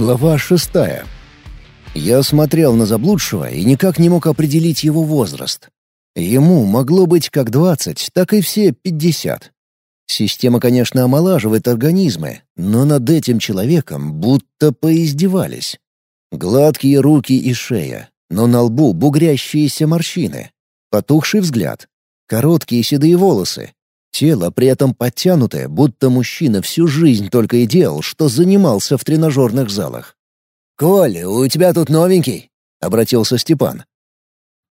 Глава шестая. Я смотрел на заблудшего и никак не мог определить его возраст. Ему могло быть как двадцать, так и все пятьдесят. Система, конечно, омолаживает организмы, но над этим человеком будто поиздевались. Гладкие руки и шея, но на лбу бугрящиеся морщины. Потухший взгляд. Короткие седые волосы, Тело при этом подтянутое, будто мужчина всю жизнь только и делал, что занимался в тренажерных залах. «Коль, у тебя тут новенький?» — обратился Степан.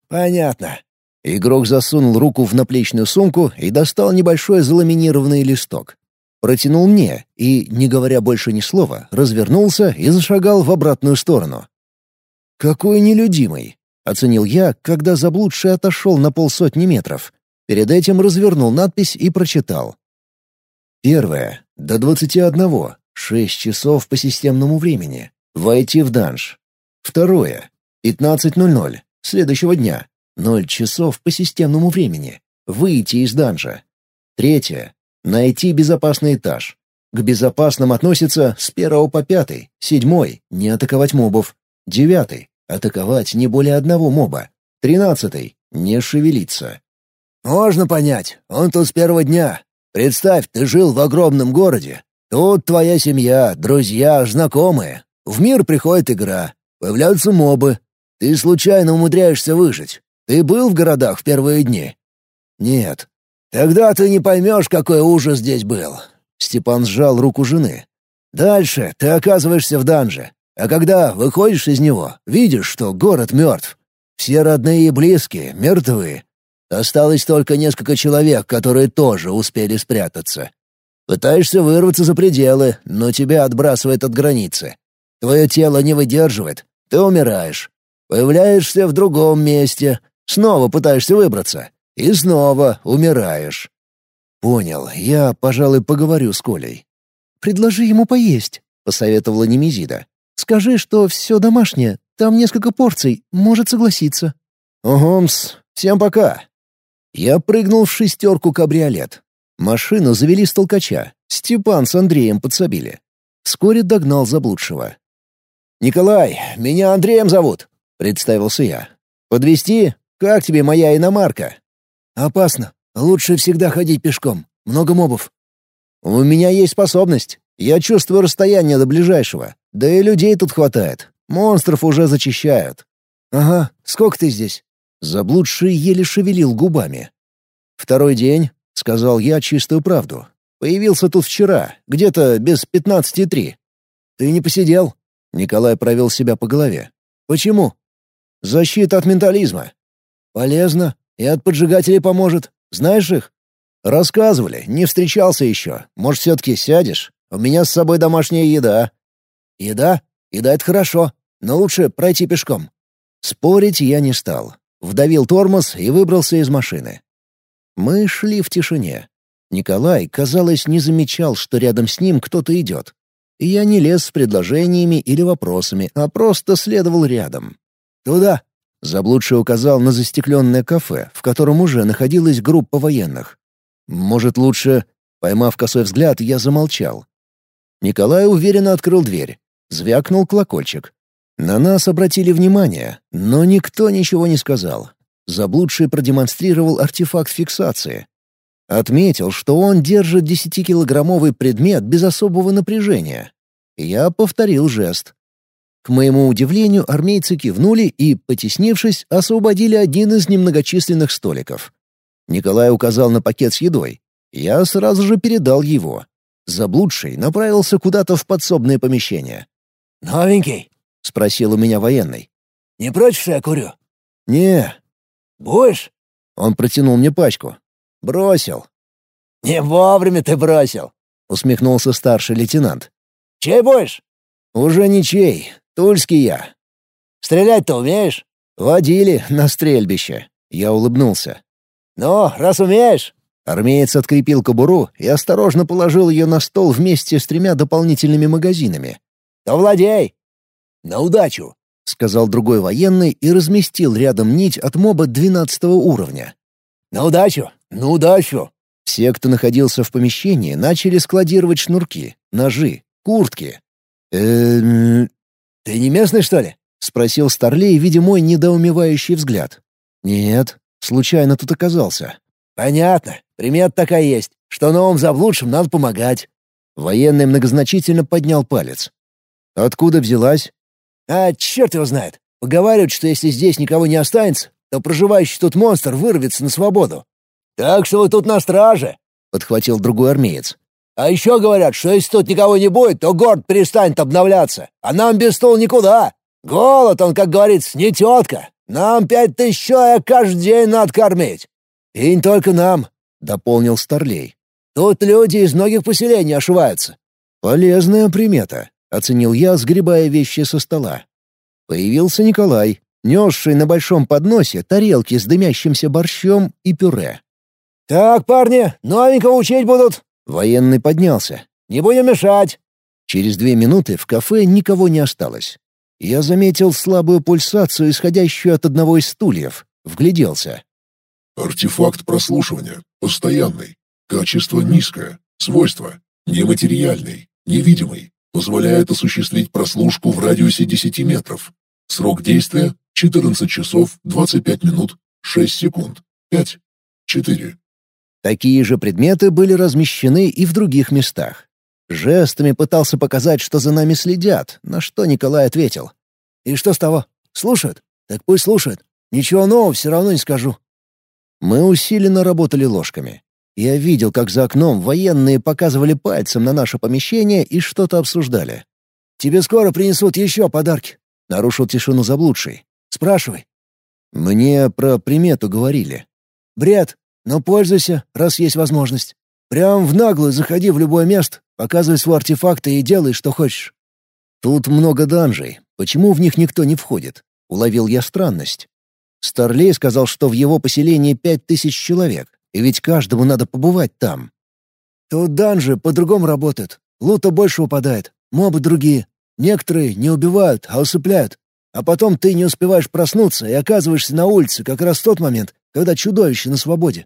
«Понятно». Игрок засунул руку в наплечную сумку и достал небольшой заламинированный листок. Протянул мне и, не говоря больше ни слова, развернулся и зашагал в обратную сторону. «Какой нелюдимый!» — оценил я, когда заблудший отошел на полсотни метров. Перед этим развернул надпись и прочитал. Первое. До 21. 6 часов по системному времени. Войти в данж. Второе. 15.00. Следующего дня. 0 часов по системному времени. Выйти из данжа. Третье. Найти безопасный этаж. К безопасным относится с первого по пятый. Седьмой — не атаковать мобов. Девятый — атаковать не более одного моба. Тринадцатый — не шевелиться. Можно понять, он тут с первого дня. Представь, ты жил в огромном городе. Тут твоя семья, друзья, знакомые. В мир приходит игра, появляются мобы. Ты случайно умудряешься выжить. Ты был в городах в первые дни? Нет. Тогда ты не поймешь, какой ужас здесь был. Степан сжал руку жены. Дальше ты оказываешься в данже. А когда выходишь из него, видишь, что город мертв. Все родные и близкие мертвы. Осталось только несколько человек, которые тоже успели спрятаться. Пытаешься вырваться за пределы, но тебя отбрасывает от границы. Твое тело не выдерживает, ты умираешь. Появляешься в другом месте, снова пытаешься выбраться, и снова умираешь. Понял, я, пожалуй, поговорю с Колей. «Предложи ему поесть», — посоветовала Немезида. «Скажи, что все домашнее, там несколько порций, может согласиться». «Угумс, всем пока». Я прыгнул в шестерку кабриолет. Машину завели с толкача. Степан с Андреем подсобили. Вскоре догнал заблудшего. «Николай, меня Андреем зовут», — представился я. Подвести? Как тебе моя иномарка?» «Опасно. Лучше всегда ходить пешком. Много мобов». «У меня есть способность. Я чувствую расстояние до ближайшего. Да и людей тут хватает. Монстров уже зачищают». «Ага. Сколько ты здесь?» Заблудший еле шевелил губами. «Второй день», — сказал я чистую правду. «Появился тут вчера, где-то без пятнадцати три». «Ты не посидел?» — Николай провел себя по голове. «Почему?» «Защита от ментализма». «Полезно. И от поджигателей поможет. Знаешь их?» «Рассказывали. Не встречался еще. Может, все-таки сядешь? У меня с собой домашняя еда». «Еда? Еда — это хорошо. Но лучше пройти пешком». Спорить я не стал. Вдавил тормоз и выбрался из машины. Мы шли в тишине. Николай, казалось, не замечал, что рядом с ним кто-то идет. Я не лез с предложениями или вопросами, а просто следовал рядом. «Туда!» — заблудший указал на застекленное кафе, в котором уже находилась группа военных. «Может, лучше...» Поймав косой взгляд, я замолчал. Николай уверенно открыл дверь. Звякнул колокольчик. На нас обратили внимание, но никто ничего не сказал. Заблудший продемонстрировал артефакт фиксации. Отметил, что он держит десятикилограммовый предмет без особого напряжения. Я повторил жест. К моему удивлению, армейцы кивнули и, потеснившись, освободили один из немногочисленных столиков. Николай указал на пакет с едой. Я сразу же передал его. Заблудший направился куда-то в подсобное помещение. «Новенький?» — спросил у меня военный. «Не против, что я курю?» «Не». «Будешь?» Он протянул мне пачку. «Бросил». «Не вовремя ты бросил», — усмехнулся старший лейтенант. «Чей будешь?» «Уже ничей. Тульский я». «Стрелять-то умеешь?» «Водили на стрельбище». Я улыбнулся. «Ну, раз умеешь...» Армеец открепил кобуру и осторожно положил ее на стол вместе с тремя дополнительными магазинами. «То владей!» «На удачу!» — сказал другой военный и разместил рядом нить от моба двенадцатого уровня. «На удачу! На удачу!» Все, кто находился в помещении, начали складировать шнурки, ножи, куртки. «Эм... Ты не местный, что ли?» — спросил Старлей, видя мой недоумевающий взгляд. «Нет, случайно тут оказался». «Понятно. Примет такая есть, что новым заблудшим надо помогать». Военный многозначительно поднял палец. «Откуда взялась?» «А черт его знает. Поговаривают, что если здесь никого не останется, то проживающий тут монстр вырвется на свободу». «Так что вы тут на страже», — подхватил другой армеец. «А еще говорят, что если тут никого не будет, то город перестанет обновляться, а нам без стул никуда. Голод, он, как говорится, не тетка. Нам пять тысяч человек каждый день надо кормить». «И не только нам», — дополнил Старлей. «Тут люди из многих поселений ошиваются». «Полезная примета», — оценил я, сгребая вещи со стола. Появился Николай, несший на большом подносе тарелки с дымящимся борщом и пюре. «Так, парни, новенького учить будут!» Военный поднялся. «Не будем мешать!» Через две минуты в кафе никого не осталось. Я заметил слабую пульсацию, исходящую от одного из стульев. Вгляделся. Артефакт прослушивания. Постоянный. Качество низкое. Свойства. Нематериальный. Невидимый. Позволяет осуществить прослушку в радиусе 10 метров. Срок действия 14 часов 25 минут 6 секунд. 5. 4. Такие же предметы были размещены и в других местах. Жестами пытался показать, что за нами следят, на что Николай ответил. «И что с того? Слушают? Так пусть слушают. Ничего нового все равно не скажу». Мы усиленно работали ложками. Я видел, как за окном военные показывали пальцем на наше помещение и что-то обсуждали. «Тебе скоро принесут еще подарки», — нарушил тишину заблудший. «Спрашивай». Мне про примету говорили. «Бред, но пользуйся, раз есть возможность. Прям в наглую заходи в любое место, показывай свой артефакт и делай, что хочешь». «Тут много данжей. Почему в них никто не входит?» — уловил я странность. Старлей сказал, что в его поселении пять тысяч человек, и ведь каждому надо побывать там. «Тут данжи по-другому работают. Лута больше упадает, мобы другие. Некоторые не убивают, а усыпляют. А потом ты не успеваешь проснуться и оказываешься на улице как раз в тот момент, когда чудовище на свободе.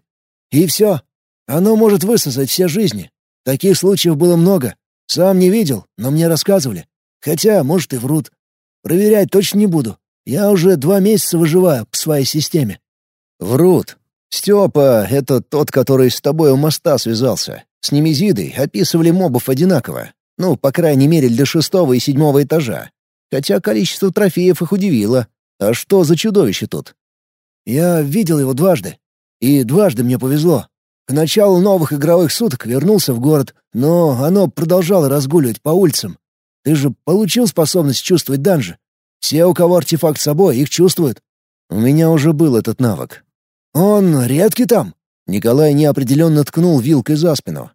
И все, оно может высосать все жизни. Таких случаев было много. Сам не видел, но мне рассказывали. Хотя, может, и врут. Проверять точно не буду. Я уже два месяца выживаю по своей системе». «Врут. Степа — это тот, который с тобой у моста связался. С Немезидой описывали мобов одинаково. Ну, по крайней мере, для шестого и седьмого этажа. Хотя количество трофеев их удивило. А что за чудовище тут?» «Я видел его дважды. И дважды мне повезло. К началу новых игровых суток вернулся в город, но оно продолжало разгуливать по улицам. Ты же получил способность чувствовать данжи. Все, у кого артефакт с собой, их чувствуют. У меня уже был этот навык. Он редкий там. Николай неопределенно ткнул вилкой за спину.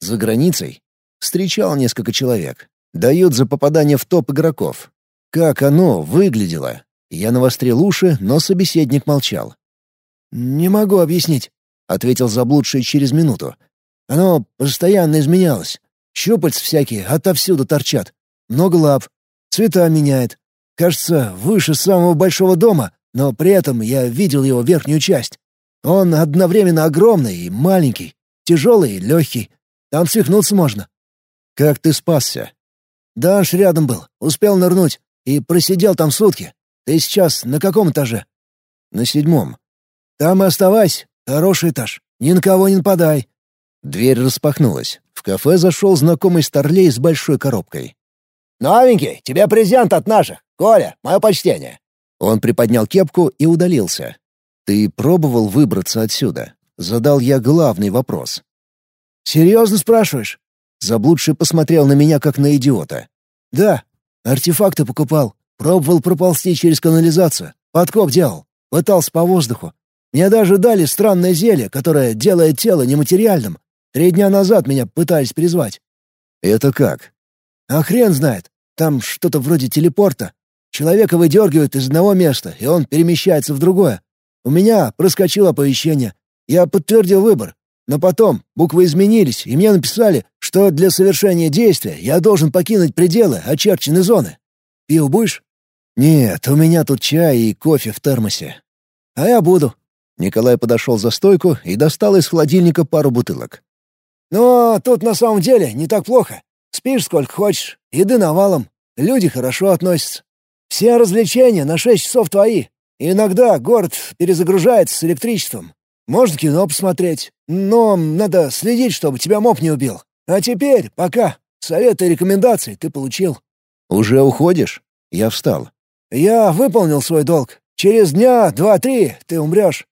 За границей встречал несколько человек. Дают за попадание в топ игроков. Как оно выглядело? Я навострил уши, но собеседник молчал. «Не могу объяснить», — ответил заблудший через минуту. «Оно постоянно изменялось. Щупальца всякие отовсюду торчат. Много лап. Цвета меняет. Кажется, выше самого большого дома, но при этом я видел его верхнюю часть. Он одновременно огромный и маленький, тяжелый и легкий. Там свихнуться можно». «Как ты спасся?» «Данш рядом был. Успел нырнуть. И просидел там сутки. Ты сейчас на каком этаже?» «На седьмом. Там и оставайся. Хороший этаж. Ни на кого не нападай». Дверь распахнулась. В кафе зашел знакомый старлей с большой коробкой. «Новенький, тебе презент от наших. Коля, мое почтение». Он приподнял кепку и удалился. «Ты пробовал выбраться отсюда?» Задал я главный вопрос. «Серьезно спрашиваешь?» Заблудший посмотрел на меня, как на идиота. «Да, артефакты покупал. Пробовал проползти через канализацию. Подкоп делал. Пытался по воздуху. Мне даже дали странное зелье, которое делает тело нематериальным. Три дня назад меня пытались призвать». «Это как?» «А хрен знает. Там что-то вроде телепорта. Человека выдергивают из одного места, и он перемещается в другое. У меня проскочило оповещение. Я подтвердил выбор. Но потом буквы изменились, и мне написали, что для совершения действия я должен покинуть пределы очерченной зоны. Пиво будешь?» «Нет, у меня тут чай и кофе в термосе». «А я буду. Николай подошел за стойку и достал из холодильника пару бутылок. «Но тут на самом деле не так плохо. Спишь сколько хочешь, еды навалом, люди хорошо относятся. Все развлечения на шесть часов твои. Иногда город перезагружается с электричеством. Можно кино посмотреть, но надо следить, чтобы тебя моп не убил. А теперь, пока. Советы и рекомендации ты получил». «Уже уходишь?» Я встал. «Я выполнил свой долг. Через дня два-три ты умрешь».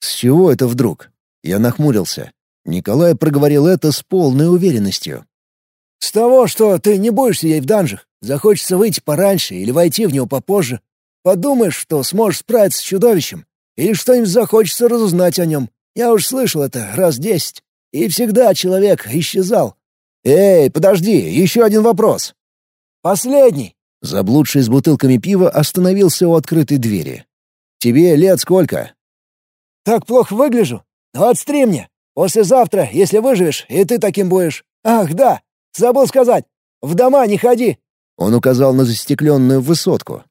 «С чего это вдруг?» Я нахмурился. Николай проговорил это с полной уверенностью. «С того, что ты не будешь сидеть в данжах. Захочется выйти пораньше или войти в него попозже. Подумаешь, что сможешь справиться с чудовищем. Или что-нибудь захочется разузнать о нем. Я уж слышал это раз десять. И всегда человек исчезал. «Эй, подожди, еще один вопрос». «Последний». Заблудший с бутылками пива остановился у открытой двери. «Тебе лет сколько?» «Так плохо выгляжу? Двадцать три мне. Послезавтра, если выживешь, и ты таким будешь. Ах, да, забыл сказать. В дома не ходи». Он указал на застекленную высотку.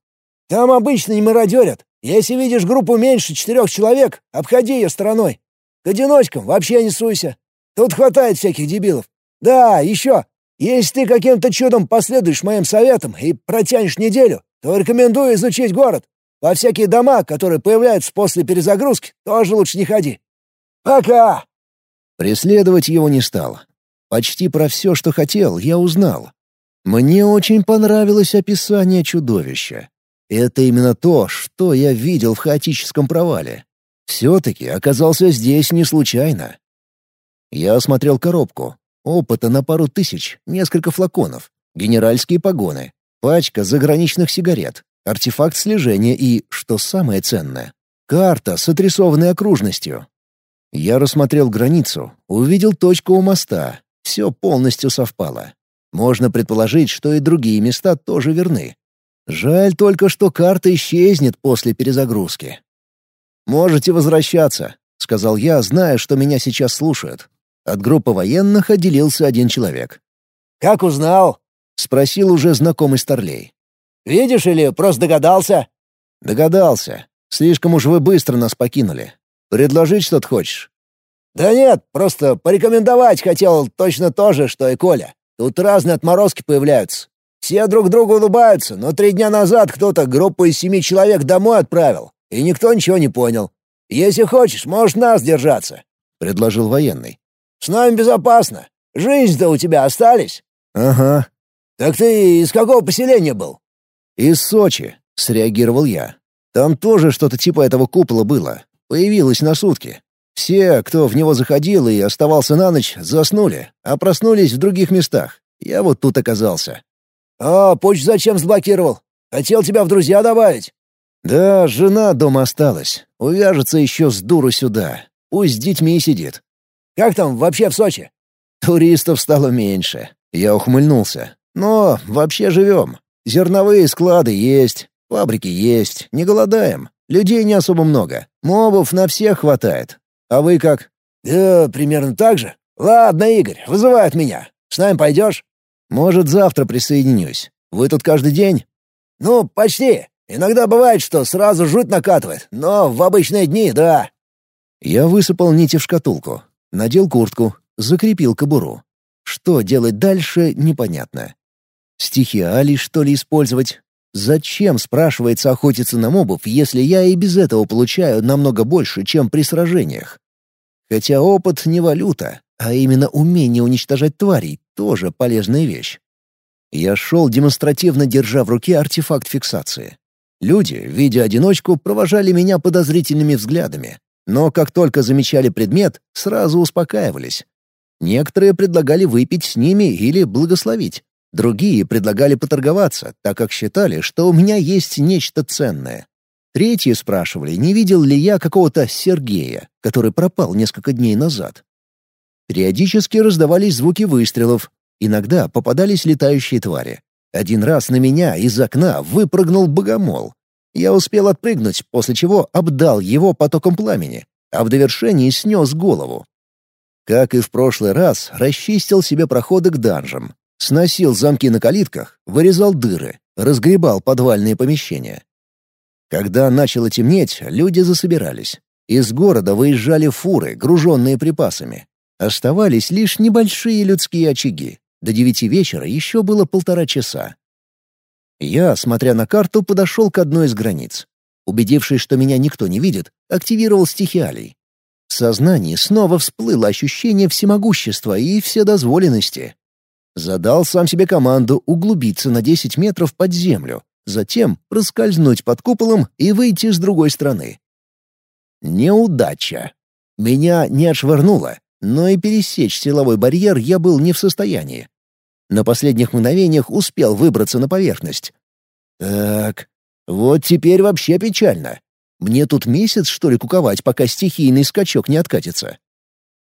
«Там обычно не мародерят. Если видишь группу меньше четырех человек, обходи ее стороной. К одиночкам вообще не суйся. Тут хватает всяких дебилов. Да, еще. Если ты каким-то чудом последуешь моим советам и протянешь неделю, то рекомендую изучить город. Во всякие дома, которые появляются после перезагрузки, тоже лучше не ходи. Пока!» Преследовать его не стал. Почти про все, что хотел, я узнал. Мне очень понравилось описание чудовища. Это именно то, что я видел в хаотическом провале. Все-таки оказался здесь не случайно. Я осмотрел коробку. Опыта на пару тысяч, несколько флаконов, генеральские погоны, пачка заграничных сигарет, артефакт слежения и, что самое ценное, карта с отрисованной окружностью. Я рассмотрел границу, увидел точку у моста. Все полностью совпало. Можно предположить, что и другие места тоже верны. Жаль только, что карта исчезнет после перезагрузки. «Можете возвращаться», — сказал я, зная, что меня сейчас слушают. От группы военных отделился один человек. «Как узнал?» — спросил уже знакомый Старлей. «Видишь или просто догадался?» «Догадался. Слишком уж вы быстро нас покинули. Предложить что-то хочешь?» «Да нет, просто порекомендовать хотел точно то же, что и Коля. Тут разные отморозки появляются. Все друг другу улыбаются, но три дня назад кто-то группу из семи человек домой отправил, и никто ничего не понял. Если хочешь, можешь нас держаться», — предложил военный. «С нами безопасно. Жизнь-то у тебя остались?» «Ага». «Так ты из какого поселения был?» «Из Сочи», — среагировал я. «Там тоже что-то типа этого купола было. Появилось на сутки. Все, кто в него заходил и оставался на ночь, заснули, а проснулись в других местах. Я вот тут оказался. «А почту зачем заблокировал? Хотел тебя в друзья добавить». «Да, жена дома осталась. Увяжется еще с дуру сюда. Пусть с детьми сидит». «Как там вообще в Сочи?» «Туристов стало меньше». Я ухмыльнулся. «Но вообще живем. Зерновые склады есть, фабрики есть, не голодаем. Людей не особо много. Мобов на всех хватает. А вы как?» «Да, примерно так же. Ладно, Игорь, вызывают меня. С нами пойдешь?» Может, завтра присоединюсь. Вы тут каждый день?» «Ну, почти. Иногда бывает, что сразу жуть накатывает, но в обычные дни — да». Я высыпал нити в шкатулку, надел куртку, закрепил кобуру. Что делать дальше, непонятно. Стихиалий, что ли, использовать? Зачем, спрашивается, охотиться на мобов, если я и без этого получаю намного больше, чем при сражениях? Хотя опыт не валюта, а именно умение уничтожать тварей — тоже полезная вещь. Я шел демонстративно, держа в руке артефакт фиксации. Люди, видя одиночку, провожали меня подозрительными взглядами, но как только замечали предмет, сразу успокаивались. Некоторые предлагали выпить с ними или благословить. Другие предлагали поторговаться, так как считали, что у меня есть нечто ценное. Третьи спрашивали, не видел ли я какого-то Сергея, который пропал несколько дней назад. Периодически раздавались звуки выстрелов. Иногда попадались летающие твари. Один раз на меня из окна выпрыгнул богомол. Я успел отпрыгнуть, после чего обдал его потоком пламени, а в довершении снес голову. Как и в прошлый раз, расчистил себе проходы к данжам. Сносил замки на калитках, вырезал дыры, разгребал подвальные помещения. Когда начало темнеть, люди засобирались. Из города выезжали фуры, груженные припасами. Оставались лишь небольшие людские очаги. До девяти вечера еще было полтора часа. Я, смотря на карту, подошел к одной из границ. Убедившись, что меня никто не видит, активировал стихиалий. В сознании снова всплыло ощущение всемогущества и вседозволенности. Задал сам себе команду углубиться на 10 метров под землю, затем проскользнуть под куполом и выйти с другой стороны. Неудача. Меня не отшвырнуло, но и пересечь силовой барьер я был не в состоянии. На последних мгновениях успел выбраться на поверхность. Так, вот теперь вообще печально. Мне тут месяц, что ли, куковать, пока стихийный скачок не откатится?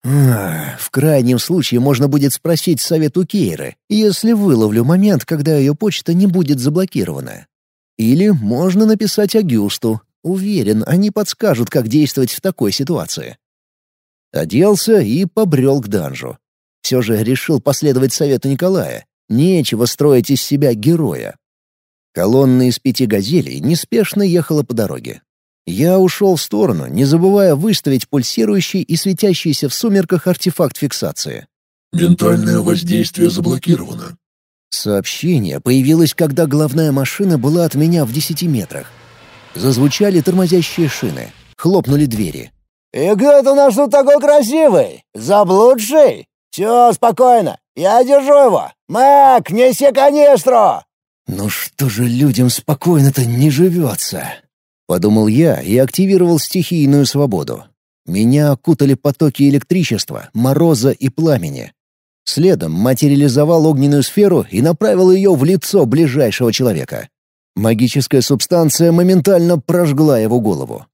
В крайнем случае можно будет спросить совет у Кейры, если выловлю момент, когда ее почта не будет заблокирована. Или можно написать Агюсту. Уверен, они подскажут, как действовать в такой ситуации. Оделся и побрел к данжу. Все же решил последовать совету Николая. Нечего строить из себя героя. Колонна из пяти «Газелей» неспешно ехала по дороге. Я ушел в сторону, не забывая выставить пульсирующий и светящийся в сумерках артефакт фиксации. «Ментальное воздействие заблокировано». Сообщение появилось, когда главная машина была от меня в десяти метрах. Зазвучали тормозящие шины, хлопнули двери. «И где ты наш тут такой красивый? Заблудший? «Все, спокойно. Я держу его. Мак, неси канистру!» «Ну что же людям спокойно-то не живется?» Подумал я и активировал стихийную свободу. Меня окутали потоки электричества, мороза и пламени. Следом материализовал огненную сферу и направил ее в лицо ближайшего человека. Магическая субстанция моментально прожгла его голову.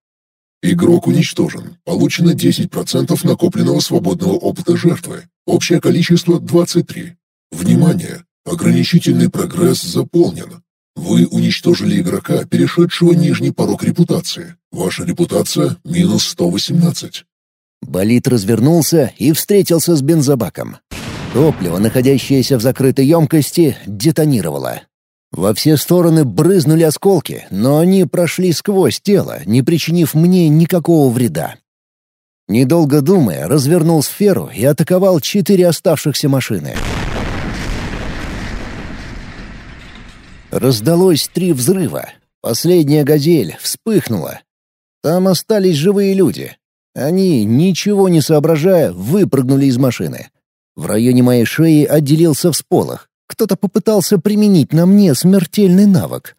Игрок уничтожен. Получено 10% накопленного свободного опыта жертвы. Общее количество 23. Внимание! Ограничительный прогресс заполнен. Вы уничтожили игрока, перешедшего нижний порог репутации. Ваша репутация — минус 118. Болид развернулся и встретился с бензобаком. Топливо, находящееся в закрытой емкости, детонировало. Во все стороны брызнули осколки, но они прошли сквозь тело, не причинив мне никакого вреда. Недолго думая, развернул сферу и атаковал четыре оставшихся машины. Раздалось три взрыва. Последняя «Газель» вспыхнула. Там остались живые люди. Они, ничего не соображая, выпрыгнули из машины. В районе моей шеи отделился всполох. Кто-то попытался применить на мне смертельный навык.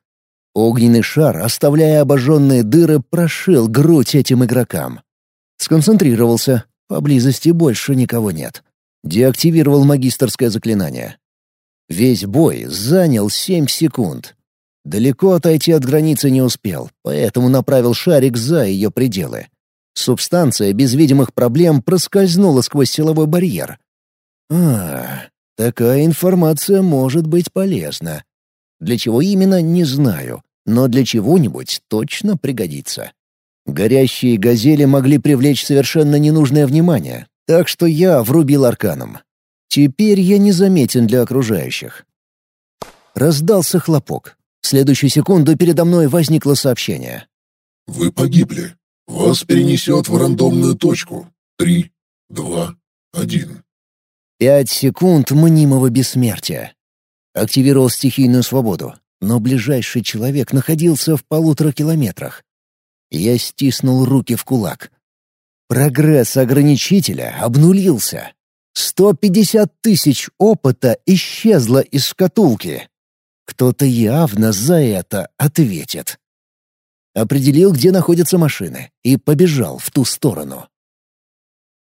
Огненный шар, оставляя обожженные дыры, прошил грудь этим игрокам. Сконцентрировался. Поблизости больше никого нет. Деактивировал магистрское заклинание. Весь бой занял семь секунд. Далеко отойти от границы не успел, поэтому направил шарик за ее пределы. Субстанция без видимых проблем проскользнула сквозь силовой барьер. А, такая информация может быть полезна. Для чего именно, не знаю, но для чего-нибудь точно пригодится. Горящие газели могли привлечь совершенно ненужное внимание, так что я врубил арканом. Теперь я незаметен для окружающих. Раздался хлопок. В следующую секунду передо мной возникло сообщение. «Вы погибли. Вас перенесет в рандомную точку. Три, два, один». Пять секунд мнимого бессмертия. Активировал стихийную свободу, но ближайший человек находился в полутора километрах. Я стиснул руки в кулак. Прогресс ограничителя обнулился. 150 тысяч опыта исчезло из шкатулки. Кто-то явно за это ответит. Определил, где находятся машины, и побежал в ту сторону.